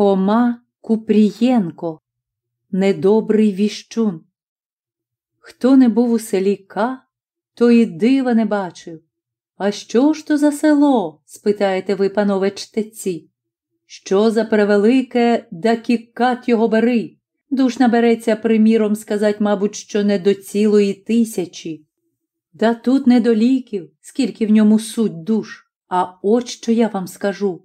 Хома Купрієнко, недобрий віщун. Хто не був у селі К, то і дива не бачив. А що ж то за село? спитаєте ви, панове чтеці. Що за превелике да кікат його бери? Душ набереться, приміром, сказать, мабуть, що не до цілої тисячі. Да тут не до ліків, скільки в ньому суть душ, а от що я вам скажу.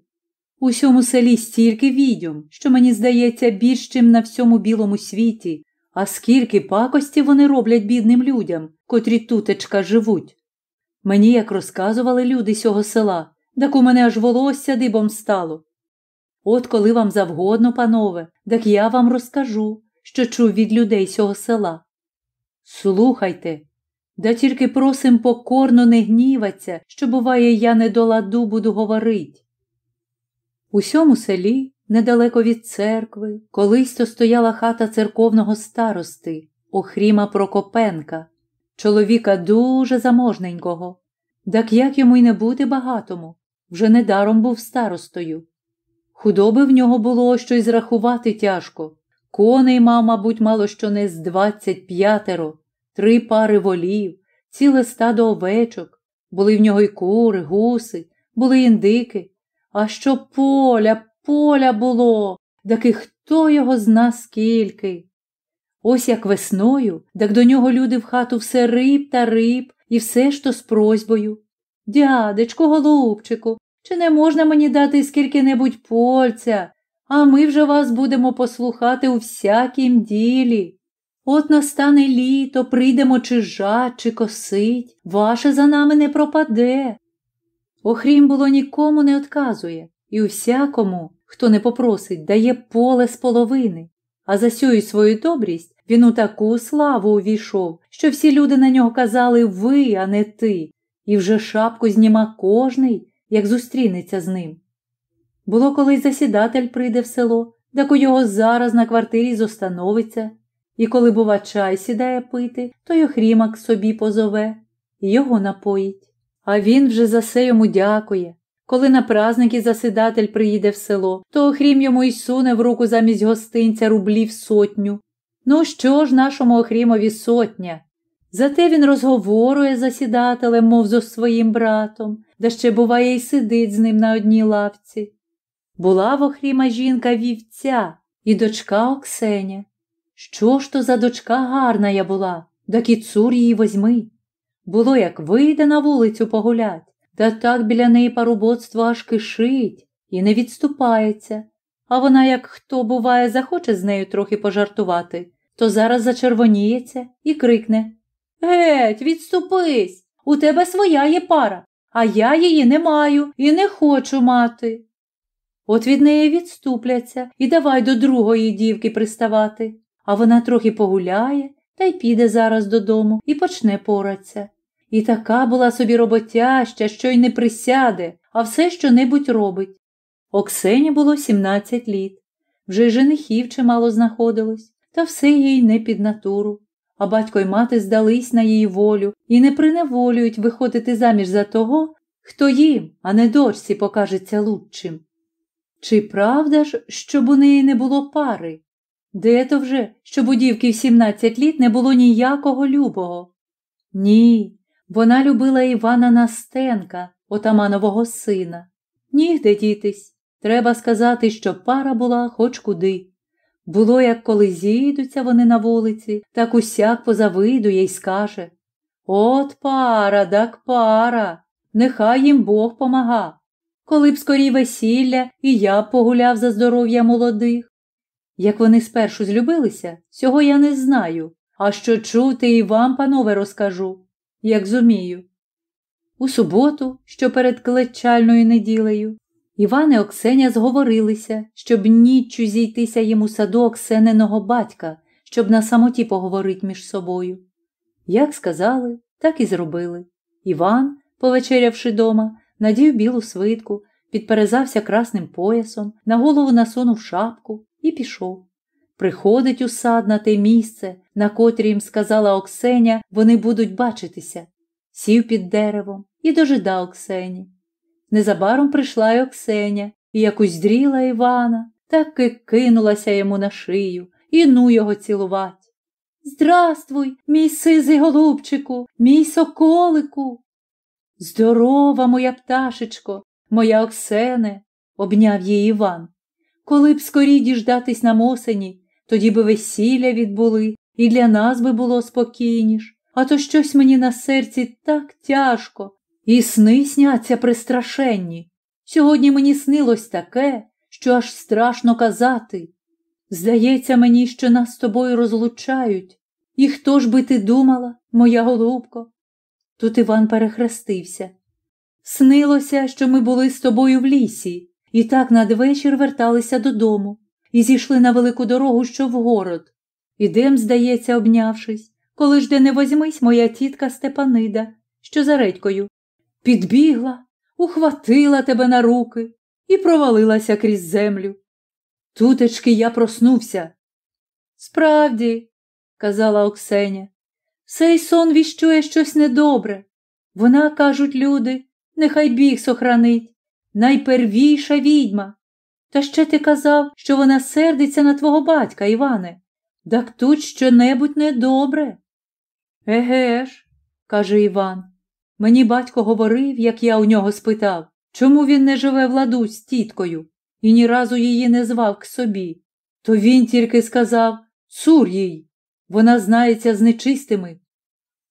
У всьому селі стільки відьом, що мені здається більш чим на всьому білому світі, а скільки пакості вони роблять бідним людям, котрі тутечка живуть. Мені, як розказували люди сього села, так у мене аж волосся дибом стало. От коли вам завгодно, панове, так я вам розкажу, що чув від людей сього села. Слухайте, да тільки просим покорно не гніваться, що, буває, я не до ладу буду говорить. У сьому селі, недалеко від церкви, колись то стояла хата церковного старости, Охріма Прокопенка, чоловіка дуже заможненького. Так як йому й не бути багатому, вже недаром був старостою. Худоби в нього було що й зрахувати тяжко. Коней мав, мабуть, мало що не з двадцять п'ятеро, три пари волів, ціле стадо овечок. Були в нього й кури, гуси, були індики. А що поля, поля було, так і хто його зна скільки. Ось як весною, так до нього люди в хату все риб та риб, і все ж то з просьбою. Дядечку, голубчику, чи не можна мені дати скільки-небудь польця, а ми вже вас будемо послухати у всякім ділі. От настане літо, прийдемо чи жать, чи косить, ваше за нами не пропаде. Охрім було нікому не отказує, і усякому, хто не попросить, дає поле з половини, а за сю свою добрість він у таку славу увійшов, що всі люди на нього казали ви, а не ти, і вже шапку зніма кожний, як зустрінеться з ним. Було, коли засідатель прийде в село, так у його зараз на квартирі зостановиться, і коли, бува, чай сідає пити, то й охрімак собі позове і його напоїть. А він вже за все йому дякує. Коли на праздники засідатель приїде в село, то охрім йому й суне в руку замість гостинця рублів сотню. Ну що ж нашому охрімові сотня? Зате він розговорує засідателем, мов зо своїм братом, да ще, буває, й сидить з ним на одній лавці. Була в охріма жінка вівця і дочка Оксеня. Що ж то за дочка гарна я була, да кіцур її возьми. Було, як вийде на вулицю погулять, та так біля неї парубоцтво аж кишить і не відступається. А вона, як хто, буває, захоче з нею трохи пожартувати, то зараз зачервоніється і крикне Геть, відступись, у тебе своя є пара, а я її не маю і не хочу мати. От від неї відступляться і давай до другої дівки приставати, а вона трохи погуляє та й піде зараз додому і почне поратися. І така була собі роботяща, що й не присяде, а все що небудь робить. Оксені було 17 літ. Вже й женихів чимало знаходилось, та все їй не під натуру. А батько й мати здались на її волю і не приневолюють виходити заміж за того, хто їм, а не дочці, покажеться лучшим. Чи правда ж, щоб у неї не було пари? Де то вже, щоб у дівки в 17 літ не було ніякого любого? Ні, вона любила Івана Настенка, отаманового сина. Нігде дітись. Треба сказати, що пара була хоч куди. Було, як коли зійдуться вони на вулиці, так усяк позавидує й скаже От пара, так пара, нехай їм Бог помага. Коли б скорій весілля, і я б погуляв за здоров'я молодих. Як вони спершу злюбилися, цього я не знаю, а що чути і вам, панове, розкажу як зумію. У суботу, що перед клечальною неділею, Іван і Оксеня зговорилися, щоб ніччю зійтися їм у саду Оксениного батька, щоб на самоті поговорить між собою. Як сказали, так і зробили. Іван, повечерявши дома, надів білу свитку, підперезався красним поясом, на голову насунув шапку і пішов. Приходить у сад на те місце, на котрі їм сказала Оксеня, вони будуть бачитися. Сів під деревом і дожидав Оксені. Незабаром прийшла й Оксеня і якось здріла Івана, так і кинулася йому на шию і ну його цілувати. Здравствуй, мій сизий голубчику, мій соколику. Здорова, моя пташечко, моя Оксене, обняв її Іван. Коли б скорі діждатись нам осені, тоді би весілля відбули, і для нас би було спокійніш, а то щось мені на серці так тяжко, і сни сняться пристрашенні. Сьогодні мені снилось таке, що аж страшно казати. Здається мені, що нас з тобою розлучають. І хто ж би ти думала, моя голубко? Тут Іван перехрестився. Снилося, що ми були з тобою в лісі, і так надвечір верталися додому і зійшли на велику дорогу, що в город. Ідем, здається, обнявшись, коли ж де не возьмись моя тітка Степанида, що за редькою, підбігла, ухватила тебе на руки і провалилася крізь землю. Тутечки я проснувся. Справді, казала Оксеня, сей сон віщує щось недобре. Вона, кажуть люди, нехай біг сохранить, найпервіша відьма. Та ще ти казав, що вона сердиться на твого батька, Іване. Так тут що-небудь недобре. Еге ж, каже Іван. Мені батько говорив, як я у нього спитав, чому він не живе в ладу з тіткою і ні разу її не звав к собі. То він тільки сказав Цур їй, вона знається з нечистими.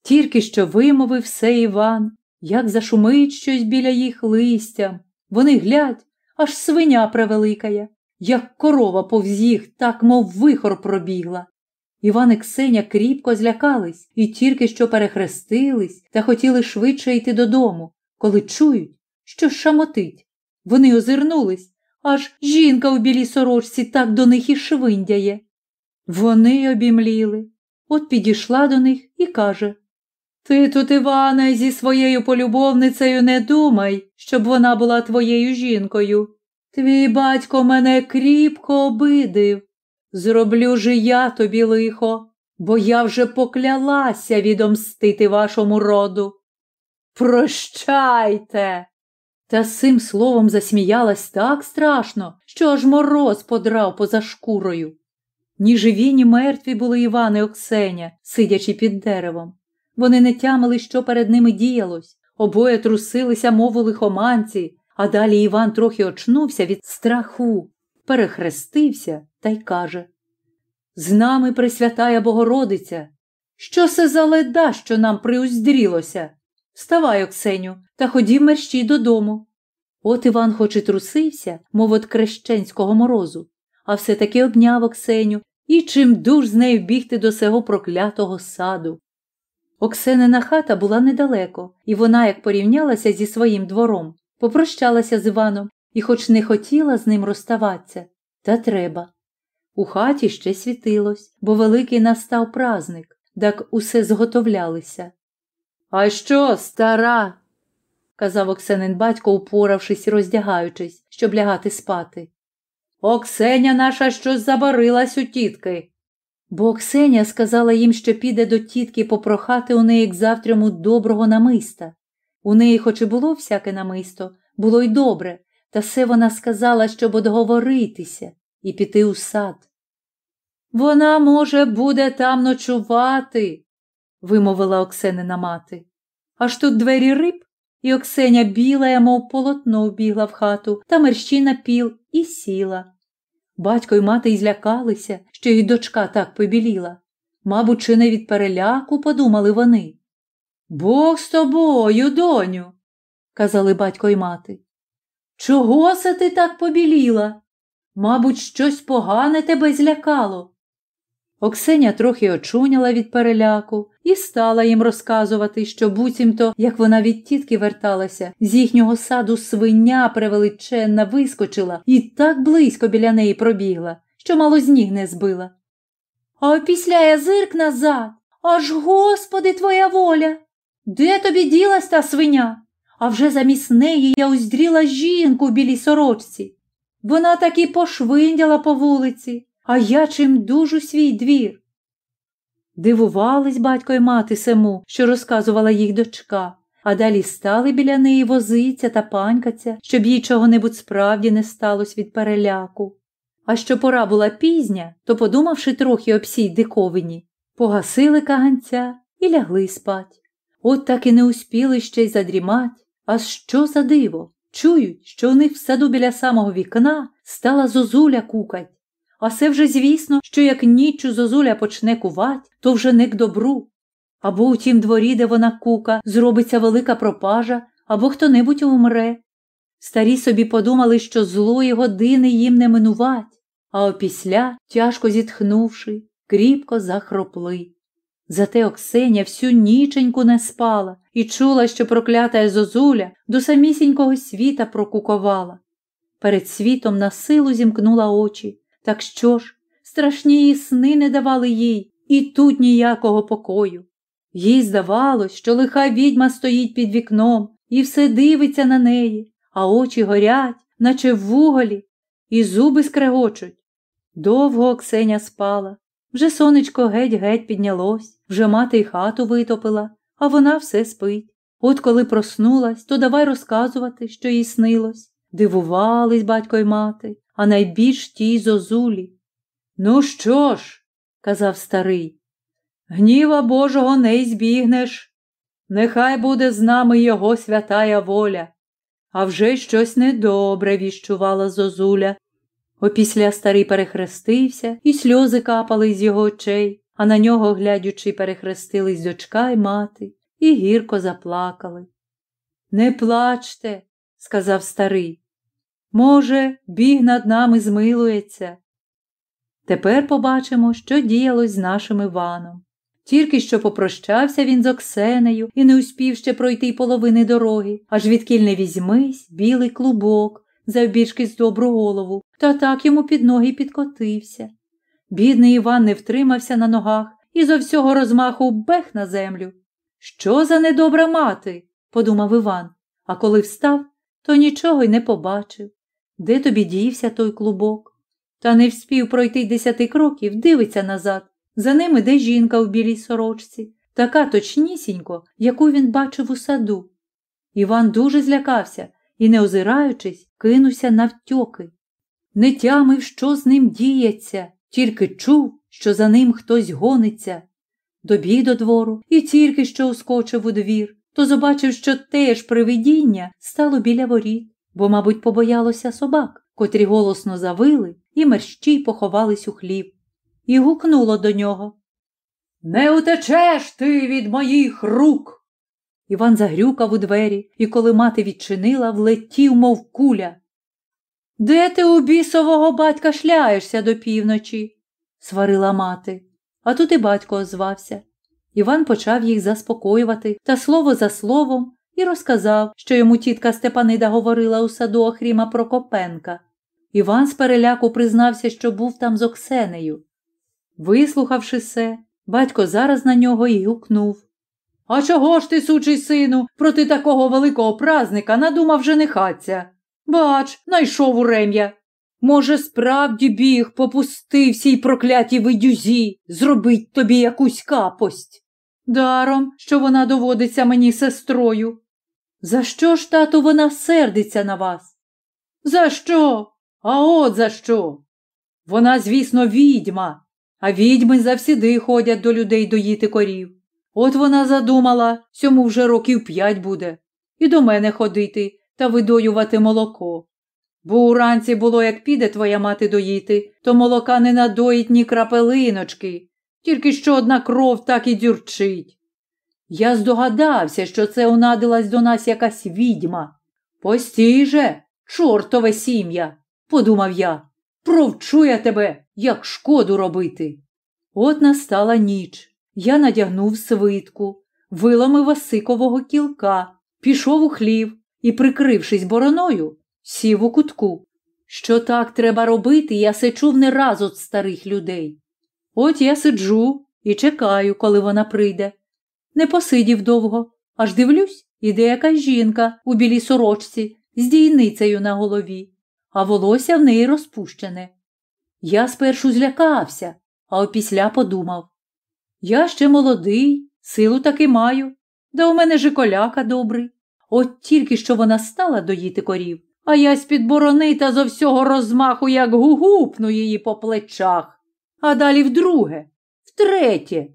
Тільки що вимовив все Іван, як зашумить щось біля їх листям. Вони глядь, аж свиня превеликая, як корова повз їх, так мов вихор пробігла. Іван і Ксеня кріпко злякались і тільки що перехрестились та хотіли швидше йти додому, коли чують, що шамотить. Вони озирнулись, аж жінка у білій сорочці так до них і швиндяє. Вони обімліли. От підійшла до них і каже Ти тут, Іване, зі своєю полюбовницею не думай, щоб вона була твоєю жінкою. Твій батько мене кріпко обидив. Зроблю же я тобі лихо, бо я вже поклялася відомстити вашому роду. Прощайте. Та цим словом засміялась так страшно, що аж мороз подрав поза шкурою. Ні живі, ні мертві були Іван і Оксеня, сидячи під деревом. Вони не тямили, що перед ними діялось, обоє трусилися, мов у лихоманці, а далі Іван трохи очнувся від страху, перехрестився та й каже З нами Пресвятая Богородиця. Що це за леда, що нам приуздрілося? Вставай, Оксеню, та ходів мерщій додому. От Іван хоч і трусився, мов от крещенського морозу, а все таки обняв Оксеню і чим дуж з нею бігти до сего проклятого саду. Оксенина хата була недалеко, і вона, як порівнялася зі своїм двором, попрощалася з Іваном і, хоч не хотіла з ним розставатися, та треба. У хаті ще світилось, бо великий настав праздник, так усе зготовлялися. А що, стара? казав Оксенин батько, упоравшись роздягаючись, щоб лягати спати. Оксеня наша щось забарилась у тітки. Бо Оксеня сказала їм, що піде до тітки попрохати у неї к завтряму доброго намиста. У неї, хоч і було всяке намисто, було й добре, та все вона сказала, щоб одговоритися і піти у сад. Вона, може, буде там ночувати, вимовила Оксенина мати. Аж тут двері риб, і Оксеня біла, мов полотно, вбігла в хату та мерщі на піл і сіла. Батько й мати й злякалися, що й дочка так побіліла. Мабуть, чи не від переляку подумали вони. Бог з тобою, доню, казали батько й мати. Чого се ти так побіліла? Мабуть, щось погане тебе злякало. Оксеня трохи очуняла від переляку і стала їм розказувати, що буцімто, як вона від тітки верталася, з їхнього саду свиня превеличенна вискочила і так близько біля неї пробігла, що мало з ніг не збила. А після я зирк назад, аж господи твоя воля. Де тобі ділась та свиня? А вже замість неї я уздріла жінку в білій сорочці. Вона таки пошвиндяла по вулиці а я чим дужу свій двір. Дивувались батько й мати сему, що розказувала їх дочка, а далі стали біля неї возиться та панькаться, щоб їй чого-небудь справді не сталося від переляку. А що пора була пізня, то, подумавши трохи об сій диковині, погасили каганця і лягли спать. От так і не успіли ще й задрімать. А що за диво? Чують, що у них в саду біля самого вікна стала зозуля кукать. А це вже, звісно, що як ніччю зозуля почне кувать, то вже не к добру. Або у тім дворі, де вона кука, зробиться велика пропажа, або хто небудь умре. Старі собі подумали, що злої години їм не минувать, а опісля, тяжко зітхнувши, кріпко захропли. Зате Оксеня всю ніченьку не спала і чула, що проклята зозуля до самісінького світа прокукувала. Перед світом на силу зімкнула очі. Так що ж, страшні її сни не давали їй і тут ніякого покою. Їй здавалось, що лиха відьма стоїть під вікном і все дивиться на неї, а очі горять, наче в вуголі, і зуби скрегочуть. Довго Оксеня спала. Вже сонечко геть-геть піднялось, вже мати й хату витопила, а вона все спить. От коли проснулась, то давай розказувати, що їй снилось. Дивувались батько й мати, а найбільш тій зозулі. Ну що ж, казав старий, гніва Божого не збігнеш. Нехай буде з нами його святая воля. А вже щось недобре віщувала зозуля. Опісля старий перехрестився, і сльози капали з його очей, а на нього, глядючи, перехрестились дочка й мати, і гірко заплакали. Не плачте, сказав старий. Може, біг над нами змилується. Тепер побачимо, що діялось з нашим Іваном. Тільки що попрощався він з Оксенею і не успів ще пройти половини дороги, аж відкіль не візьмись білий клубок, завбільшки з добру голову, та так йому під ноги підкотився. Бідний Іван не втримався на ногах і зо всього розмаху бех на землю. Що за недобра мати? подумав Іван, а коли встав, то нічого й не побачив. Де тобі дівся той клубок? Та не вспів пройти десяти кроків, дивиться назад. За ним іде жінка в білій сорочці, така точнісінько, яку він бачив у саду. Іван дуже злякався і, не озираючись, кинувся навтьоки. Не тямив, що з ним діється, тільки чув, що за ним хтось гониться. Добіг до двору і тільки що ускочив у двір, то побачив, що теж привидіння стало біля воріт, бо, мабуть, побоялося собак, котрі голосно завили і мерщій поховались у хліб, і гукнуло до нього. Не утечеш ти від моїх рук. Іван загрюкав у двері і, коли мати відчинила, влетів, мов куля. Де ти у бісового батька шляєшся до півночі? сварила мати. А тут і батько озвався. Іван почав їх заспокоювати та слово за словом і розказав, що йому тітка Степанида говорила у саду Охріма Прокопенка. Іван з переляку признався, що був там з Оксенею. Вислухавши все, батько зараз на нього й гукнув. А чого ж ти, сучий сину, проти такого великого празника надумав женихаться? Бач, найшов у рем'я. Може, справді біг попусти всій проклятій видюзі, зробить тобі якусь капость. Даром, що вона доводиться мені сестрою. За що ж, тату, вона сердиться на вас? За що? А от за що? Вона, звісно, відьма, а відьми завсіди ходять до людей доїти корів. От вона задумала, сьому вже років п'ять буде, і до мене ходити та видоювати молоко. Бо уранці було, як піде твоя мати доїти, то молока не надоїть ні крапелиночки, тільки що одна кров так і дюрчить. Я здогадався, що це унадилась до нас якась відьма. Постій же, чортове сім'я, подумав я, провчу я тебе, як шкоду робити. От настала ніч. Я надягнув свитку, виломив осикового кілка, пішов у хлів і, прикрившись бороною, сів у кутку. Що так треба робити, я се чув не раз от старих людей. От я сиджу і чекаю, коли вона прийде. Не посидів довго, аж дивлюсь, іде якась жінка у білій сорочці з дійницею на голові, а волосся в неї розпущене. Я спершу злякався, а опісля подумав я ще молодий, силу таки маю, да у мене же коляка добрий. От тільки що вона стала доїти корів, а я з-під борони та зо всього розмаху, як гугупну її по плечах, а далі вдруге, втретє.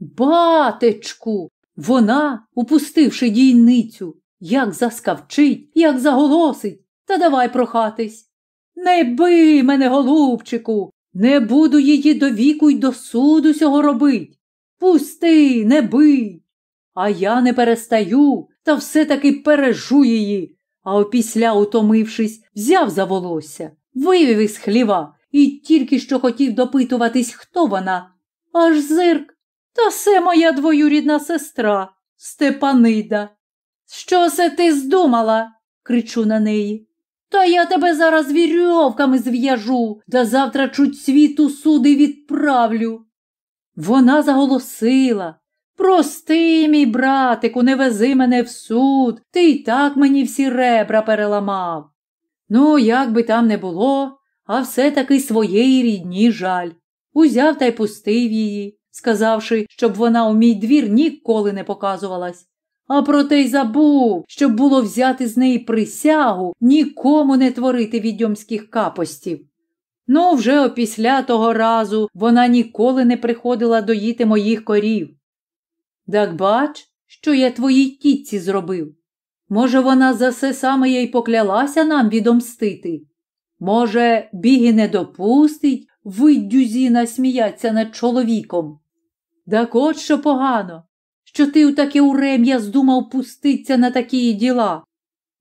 Батечку, вона, упустивши дійницю, як заскавчить, як заголосить, та давай прохатись. Не бий мене, голубчику, не буду її до віку й до суду сього робить. Пусти, не бий. А я не перестаю та все таки пережу її. А опісля, утомившись, взяв за волосся, вивів із хліва і тільки що хотів допитуватись, хто вона. Аж зирк. Та це моя двоюрідна сестра, Степанида. Що се ти здумала? кричу на неї. Та я тебе зараз вірьовками зв'яжу, да завтра чуть світу суди відправлю. Вона заголосила Прости, мій братику, не вези мене в суд, ти й так мені всі ребра переламав. Ну, як би там не було, а все таки своєї рідні жаль. Узяв та й пустив її, сказавши, щоб вона у мій двір ніколи не показувалась. А проте й забув, щоб було взяти з неї присягу нікому не творити відьомських капостів. Ну, вже опісля того разу вона ніколи не приходила доїти моїх корів. Так бач, що я твоїй тітці зробив. Може, вона за все саме їй поклялася нам відомстити? Може, біги не допустить виддюзіна сміяться над чоловіком? Так от що погано, що ти у таке урем'я здумав пуститься на такі діла.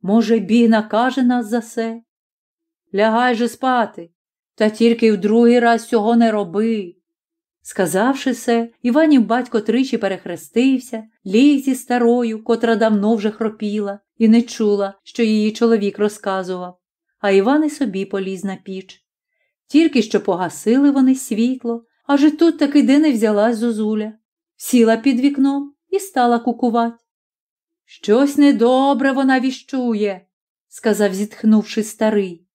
Може, біг накаже нас за се? Лягай же спати, та тільки в другий раз цього не роби. Сказавши се, Іванів батько тричі перехрестився, ліг зі старою, котра давно вже хропіла, і не чула, що її чоловік розказував, а Іван і собі поліз на піч. Тільки що погасили вони світло, аж і тут таки де не взялась зозуля, сіла під вікном і стала кукувати. Щось недобре вона віщує, сказав, зітхнувши старий.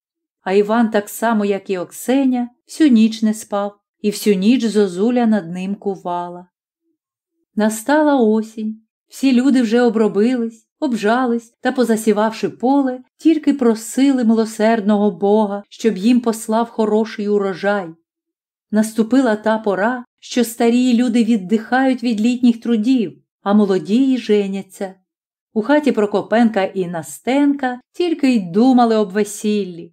А Іван, так само, як і Оксеня, всю ніч не спав, і всю ніч зозуля над ним кувала. Настала осінь, всі люди вже обробились, обжались та, позасівавши поле, тільки просили милосердного Бога, щоб їм послав хороший урожай. Наступила та пора, що старі люди віддихають від літніх трудів, а молоді женяться. У хаті Прокопенка і Настенка тільки й думали об весіллі.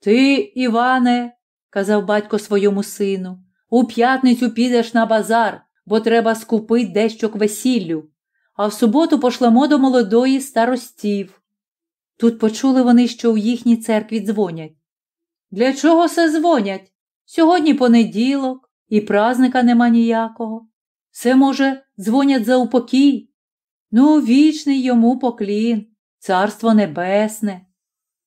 Ти, Іване, казав батько своєму сину, у п'ятницю підеш на базар, бо треба скупить дещо к весіллю, а в суботу пошлемо до молодої старостів. Тут почули вони, що у їхній церкві дзвонять. Для чого се дзвонять? Сьогодні понеділок, і празника нема ніякого. Все, може, дзвонять за упокій. Ну, вічний йому поклін, царство небесне.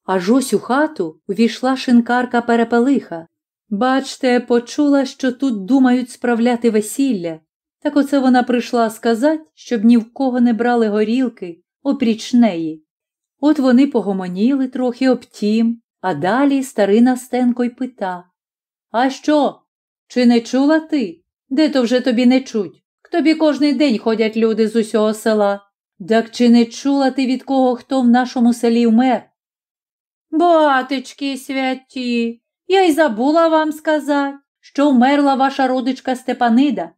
Аж ось у хату увійшла шинкарка перепелиха. Бачте, почула, що тут думають справляти весілля. Так оце вона прийшла сказати, щоб ні в кого не брали горілки, опріч неї. От вони погомоніли трохи об тім, а далі старина Стенко й пита А що? Чи не чула ти? Де то вже тобі не чуть? К тобі кожний день ходять люди з усього села. Так чи не чула ти від кого хто в нашому селі вмер? Батечки святі, я й забула вам сказати, що вмерла ваша родичка Степанида.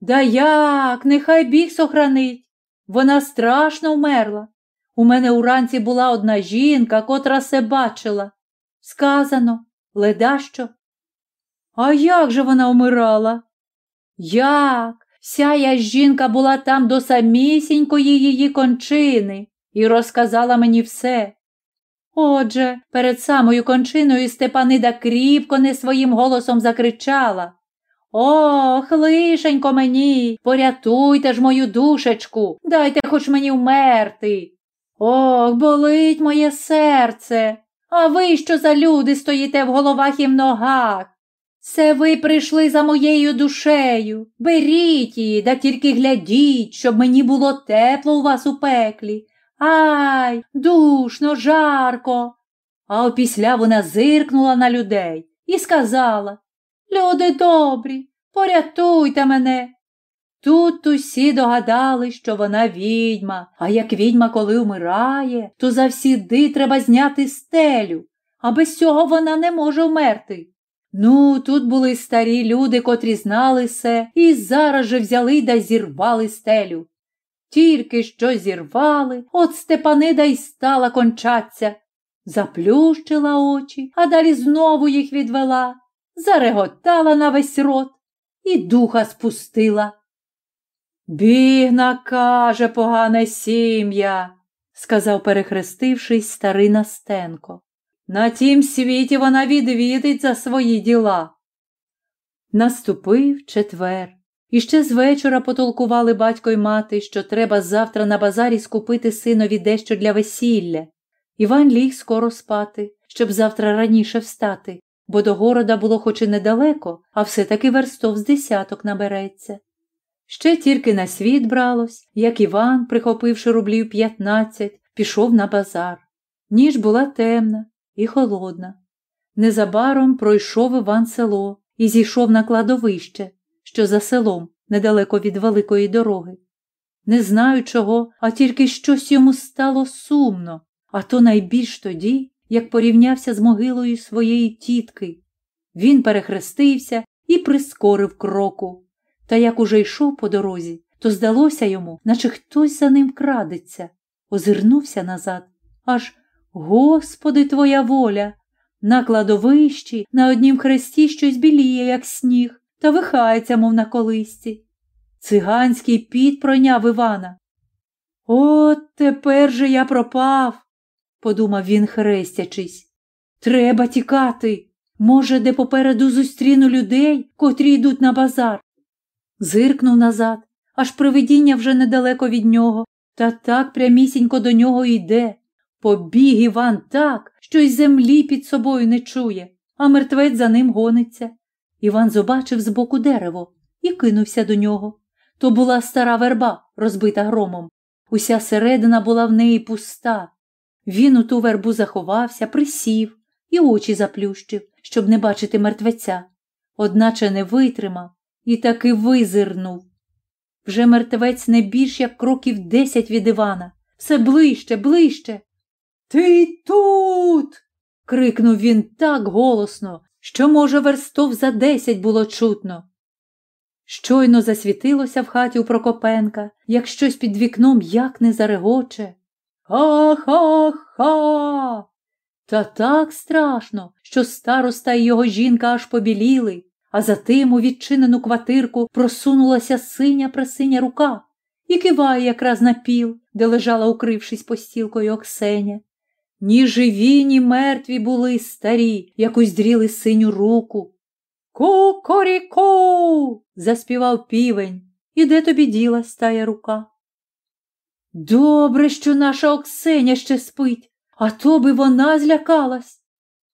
Да як, нехай біг сохранить. Вона страшно вмерла. У мене уранці була одна жінка, котра се бачила. Сказано, ледащо. А як же вона вмирала? Як? Вся я жінка була там до самісінької її кончини і розказала мені все. Отже, перед самою кончиною Степанида кріпко не своїм голосом закричала Ох, лишенько мені, порятуйте ж мою душечку, дайте хоч мені вмерти. Ох, болить моє серце. А ви що за люди стоїте в головах і в ногах? Це ви прийшли за моєю душею. Беріть її, да тільки глядіть, щоб мені було тепло у вас у пеклі. Ай, душно, жарко. А опісля вона зиркнула на людей і сказала Люди добрі, порятуйте мене. Тут усі догадали, що вона відьма, а як відьма, коли вмирає, то завсіди треба зняти стелю, а без цього вона не може вмерти. Ну, тут були старі люди, котрі знали все, і зараз же взяли да зірвали стелю. Тільки що зірвали, от Степанида й стала кончаться. Заплющила очі, а далі знову їх відвела, зареготала на весь рот і духа спустила. Бігна, каже, погане сім'я, сказав, перехрестившись, старий Настенко. На тім світі вона відвідить за свої діла. Наступив четвер. І ще з вечора потолкували батько й мати, що треба завтра на базарі скупити синові дещо для весілля. Іван ліг скоро спати, щоб завтра раніше встати, бо до города було хоч і недалеко, а все-таки верстов з десяток набереться. Ще тільки на світ бралось, як Іван, прихопивши рублів п'ятнадцять, пішов на базар. Ніж була темна і холодна. Незабаром пройшов Іван село і зійшов на кладовище, що за селом, недалеко від великої дороги. Не знаю чого, а тільки щось йому стало сумно, а то найбільш тоді, як порівнявся з могилою своєї тітки. Він перехрестився і прискорив кроку. Та як уже йшов по дорозі, то здалося йому, наче хтось за ним крадеться. Озирнувся назад. Аж Господи, Твоя воля! На кладовищі на однім хресті щось біліє, як сніг, та вихається, мов на колисці. Циганський піт пройняв Івана. От тепер же я пропав, подумав він, хрестячись. Треба тікати. Може, де попереду зустріну людей, котрі йдуть на базар. Зиркнув назад, аж привидіння вже недалеко від нього, та так прямісінько до нього йде. Побіг Іван так, що й землі під собою не чує, а мертвець за ним гониться. Іван побачив збоку дерево і кинувся до нього. То була стара верба, розбита громом. Уся середина була в неї пуста. Він у ту вербу заховався, присів і очі заплющив, щоб не бачити мертвеця. Одначе не витримав і таки визирнув. Вже мертвець не більш як кроків десять від Івана. Все ближче, ближче. Ти тут. крикнув він так голосно, що, може, верстов за десять було чутно. Щойно засвітилося в хаті у Прокопенка, як щось під вікном як не зарегоче. Ха-ха-ха. Та так страшно, що староста і його жінка аж побіліли, а за тим у відчинену квартирку просунулася синя прасиня рука і киває якраз на піл, де лежала, укрившись постілкою Оксеня. Ні живі, ні мертві були старі, як уздріли синю руку. Ку-корі-ку! заспівав півень. І де тобі ділась тая рука? Добре, що наша Оксеня ще спить, а то би вона злякалась,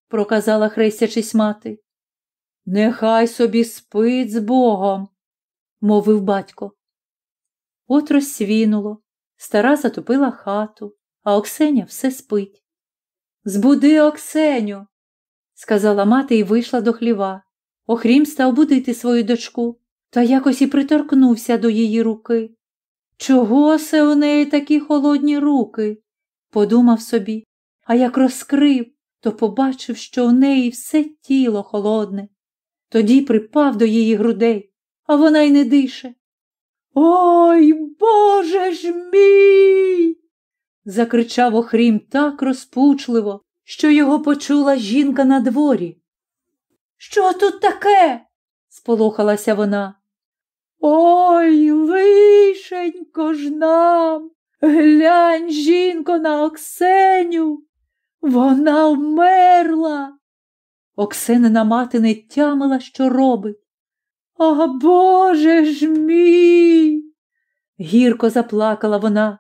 проказала хрестячись мати. Нехай собі спить з Богом, мовив батько. От розсвінуло, стара затопила хату, а Оксеня все спить. Збуди Оксеню, сказала мати і вийшла до хліва. Охрім став будити свою дочку та якось і приторкнувся до її руки. Чого се у неї такі холодні руки? подумав собі, а як розкрив, то побачив, що у неї все тіло холодне. Тоді припав до її грудей, а вона й не дише. Ой, Боже ж мій. закричав Охрім так розпучливо, що його почула жінка на дворі. Що тут таке? сполохалася вона. Ой, лишенько ж нам. Глянь, жінко, на Оксеню. Вона вмерла. Оксенина мати не тямила, що робить. А Боже ж мій. Гірко заплакала вона.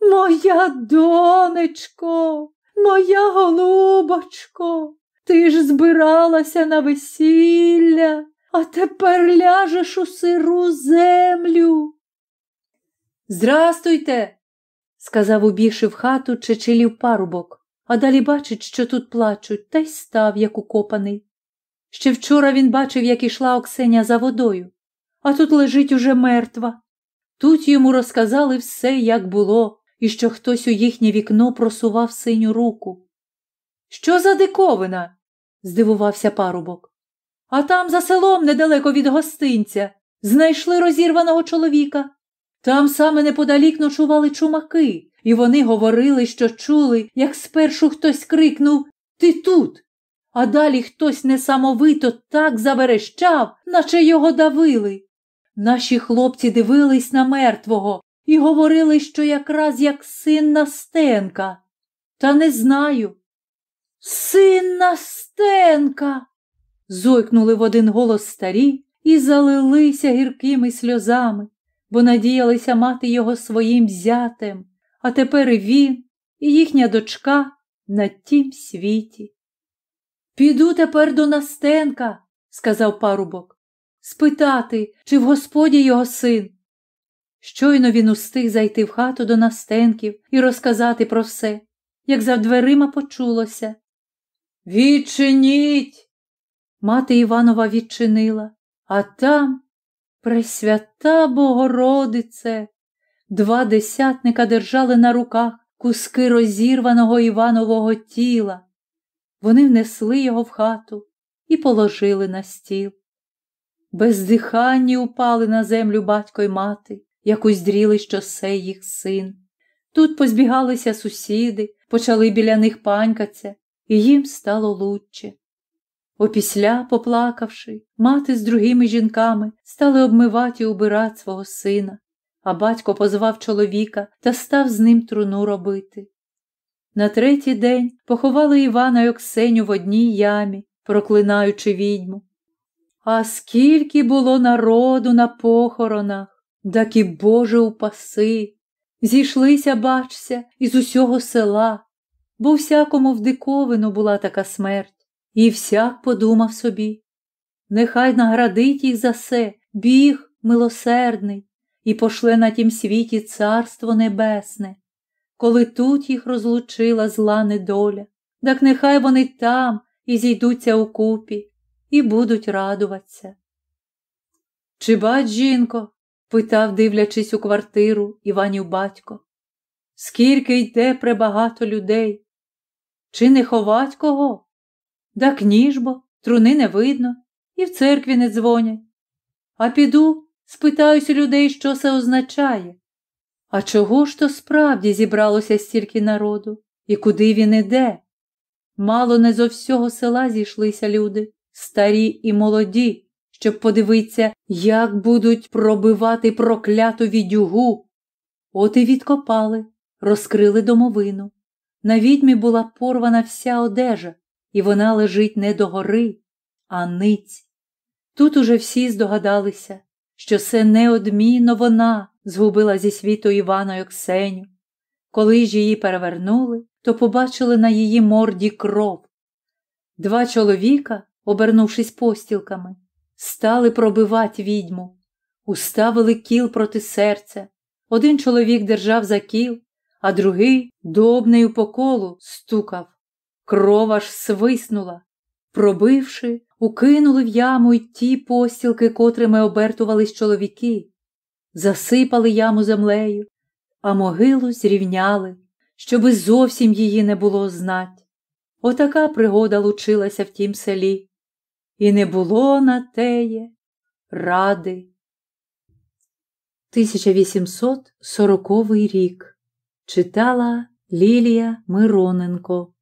Моя донечко, моя голубочко, ти ж збиралася на весілля, а тепер ляжеш у сиру землю. Здрастуйте, сказав, убігши в хату чечилів парубок а далі бачить, що тут плачуть, та й став, як укопаний. Ще вчора він бачив, як ішла Оксеня за водою, а тут лежить уже мертва. Тут йому розказали все, як було, і що хтось у їхнє вікно просував синю руку. Що за диковина? здивувався парубок. А там за селом недалеко від гостинця знайшли розірваного чоловіка. Там саме неподалік ночували чумаки, і вони говорили, що чули, як спершу хтось крикнув Ти тут. А далі хтось несамовито так заверещав, наче його давили. Наші хлопці дивились на мертвого і говорили, що якраз як син Настенка. Та не знаю. Син Настенка. Зойкнули в один голос старі і залилися гіркими сльозами, бо надіялися мати його своїм зятем, а тепер і він, і їхня дочка на тім світі. Піду тепер до Настенка, сказав парубок, спитати, чи в господі його син. Щойно він устиг зайти в хату до Настенків і розказати про все, як за дверима почулося. Відчиніть. Мати Іванова відчинила, а там Пресвята Богородице. Два десятника держали на руках куски розірваного Іванового тіла. Вони внесли його в хату і положили на стіл. Бездиханні упали на землю батько й мати, як уздріли, що це їх син. Тут позбігалися сусіди, почали біля них панькаться, і їм стало лучче. Опісля, поплакавши, мати з другими жінками стали обмивати і убирати свого сина, а батько позвав чоловіка та став з ним труну робити. На третій день поховали Івана й Оксеню в одній ямі, проклинаючи відьму. А скільки було народу на похоронах, так і Боже упаси, зійшлися, бачся, із усього села, бо всякому в диковину була така смерть, і всяк подумав собі. Нехай наградить їх за все, біг милосердний, і пошле на тім світі царство небесне, коли тут їх розлучила зла недоля, так нехай вони там і зійдуться у купі і будуть радуватися. Чи бач, жінко? питав, дивлячись у квартиру Іванів батько. Скільки йде пребагато людей? Чи не ховать кого? Так ніж бо, труни не видно, і в церкві не дзвонять. А піду, спитаюся людей, що це означає. А чого ж то справді зібралося стільки народу, і куди він іде? Мало не зо всього села зійшлися люди, старі і молоді, щоб подивитися, як будуть пробивати прокляту відюгу. От і відкопали, розкрили домовину. На відьмі була порвана вся одежа, і вона лежить не догори, а ниць. Тут уже всі здогадалися, що це неодмінно вона згубила зі світу Івана Оксеню. Коли ж її перевернули, то побачили на її морді кров. Два чоловіка, обернувшись постілками, стали пробивати відьму, уставили кіл проти серця. Один чоловік держав за кіл, а другий добнею по колу стукав. Кров аж свиснула. Пробивши, укинули в яму й ті постілки, котрими обертувались чоловіки, засипали яму землею, а могилу зрівняли, щоби зовсім її не було знать. Отака пригода лучилася в тім селі, і не було на теє ради. 1840 рік читала Лілія Мироненко